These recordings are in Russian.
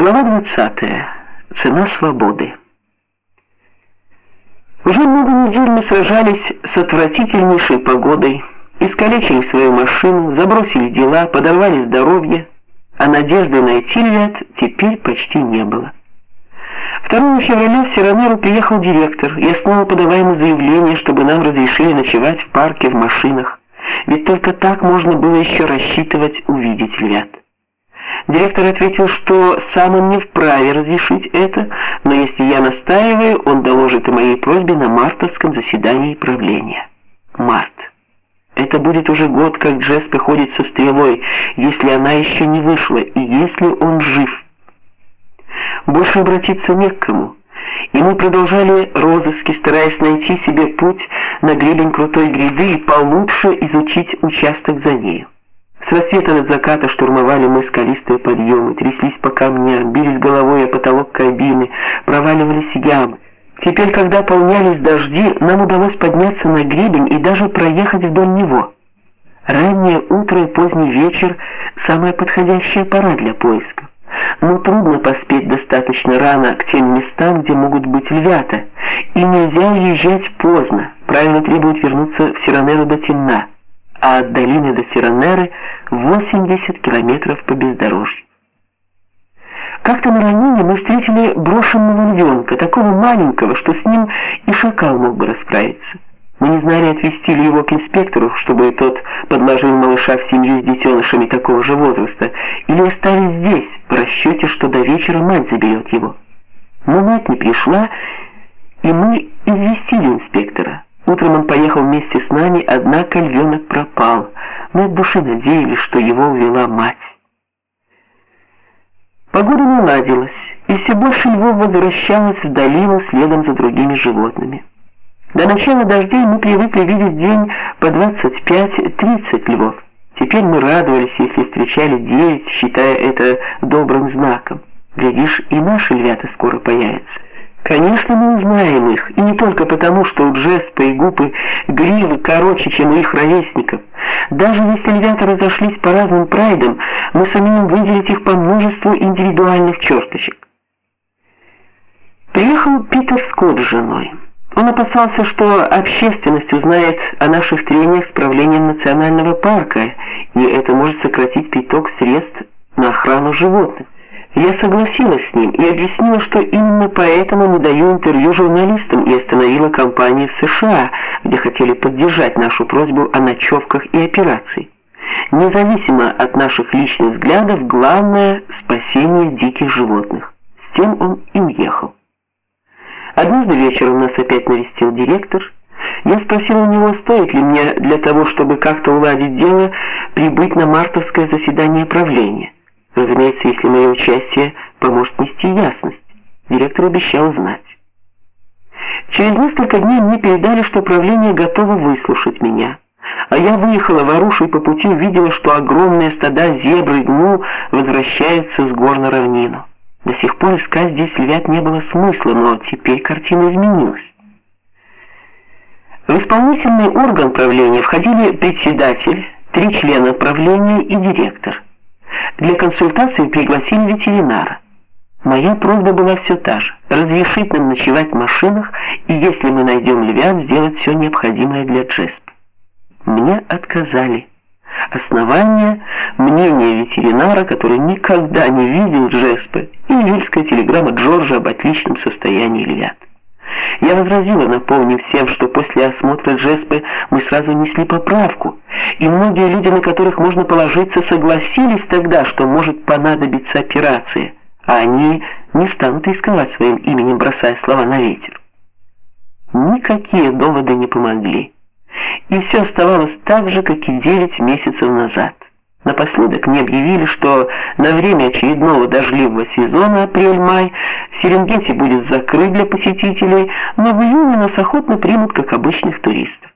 Глава 20. Цена свободы. Уже много недель мы сражались с отвратительнейшей погодой, искалечили свою машину, забросили дела, подорвали здоровье, а надежды найти лет теперь почти не было. 2 февраля в Сиранеру приехал директор, и снова подаваем заявление, чтобы нам разрешили ночевать в парке в машинах. Ведь только так можно было еще рассчитывать увидеть львят. Директор ответил, что сам он не вправе разрешить это, но если я настаиваю, он доложит о моей просьбе на мартовском заседании правления. Март. Это будет уже год, как Джеспе ходит со стрелой, если она еще не вышла и если он жив. Больше обратиться не к кому. И мы продолжали розыски, стараясь найти себе путь на гребень крутой гряды и получше изучить участок за ней. С рассвета до заката штурмовали мы скалистые подъемы, тряслись по камням, бились головой о потолок кабины, проваливались ямы. Теперь, когда полнялись дожди, нам удалось подняться на гребень и даже проехать вдоль него. Раннее утро и поздний вечер самая подходящая пора для поиска. Но трудно поспеть достаточно рано к тем местам, где могут быть львята, и нельзя уезжать поздно. Правильно требует вернуться в Сиранеру до темна а от долины до Сиранеры 80 километров по бездорожью. Как-то на равнине мы встретили брошенного львенка, такого маленького, что с ним и шакал мог бы расправиться. Мы не знали, отвезти ли его к инспектору, чтобы тот подложил малыша в семью с детенышами такого же возраста, или оставить здесь, в расчете, что до вечера мать заберет его. Но мать не пришла, и мы известили инспектора. Утром он поехал вместе с нами, однако львенок пропал. Мы от души надеялись, что его увела мать. Погода наладилась, и все больше львов возвращалось в долину следом за другими животными. До начала дождей мы привыкли видеть день по 25-30 львов. Теперь мы радовались, если встречали 9, считая это добрым знаком. Глядишь, и наши львята скоро появятся. Конечно, мы узнаем их, и не только потому, что у Джеспа и Гупы гривы короче, чем у их ровесников. Даже если львята разошлись по разным прайдам, мы сумеем выделить их по множеству индивидуальных черточек. Приехал Питер Скотт с женой. Он опасался, что общественность узнает о наших трениях с правлением национального парка, и это может сократить приток средств на охрану животных. Я согласилась с ним и объяснила, что именно поэтому не даю интервью журналистам и остановила кампанию в США, где хотели поддержать нашу просьбу о ночевках и операции. Независимо от наших личных взглядов, главное спасение диких животных. С тем он и уехал. Однажды вечером нас опять навестил директор. Я спросила у него, стоит ли мне для того, чтобы как-то уладить дело, прибыть на мартовское заседание правления. Разумеется, если мое участие поможет нести ясность. Директор обещал знать. Через несколько дней мне передали, что правление готово выслушать меня. А я выехала в Арушу и по пути увидела, что огромные стада зебр и гну возвращаются с гор на равнину. До сих пор искать здесь львят не было смысла, но теперь картина изменилась. В исполнительный орган правления входили председатель, три члена правления и директор. Для консультации пригласили ветеринара. Моя просьба была все та же: разрешить нам ночевать в машинах и если мы найдем львят, сделать все необходимое для Джесп. Мне отказали. Основание мнение ветеринара, который никогда не видел Джеспа, и июльская телеграмма Джорджа об отличном состоянии львят. Я возразила, напомнив всем, что после осмотра Джеспы мы сразу несли поправку, и многие люди, на которых можно положиться, согласились тогда, что может понадобиться операция, а они не станут рисковать своим именем, бросая слова на ветер. Никакие доводы не помогли, и все оставалось так же, как и девять месяцев назад. Напоследок мне объявили, что на время очередного дождливого сезона апрель-май Серенгети будет закрыт для посетителей, но в июне нас охотно примут как обычных туристов.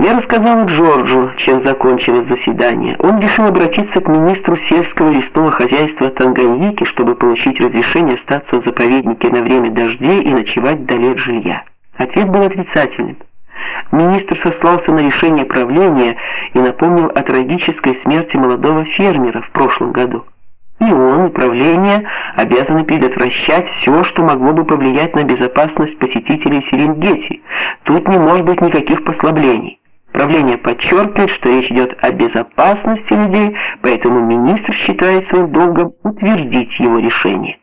Я рассказал Джорджу, чем закончилось заседание. Он решил обратиться к министру сельского и лесного хозяйства Танганьики, чтобы получить разрешение остаться в заповеднике на время дождей и ночевать вдали от жилья. Ответ был отрицательным. Министр сослался на решение правления и напомнил о трагической смерти молодого фермера в прошлом году. И он, и правление обязаны предотвращать все, что могло бы повлиять на безопасность посетителей Серенгети. Тут не может быть никаких послаблений. Правление подчеркивает, что речь идет о безопасности людей, поэтому министр считает своим долгом утвердить его решение.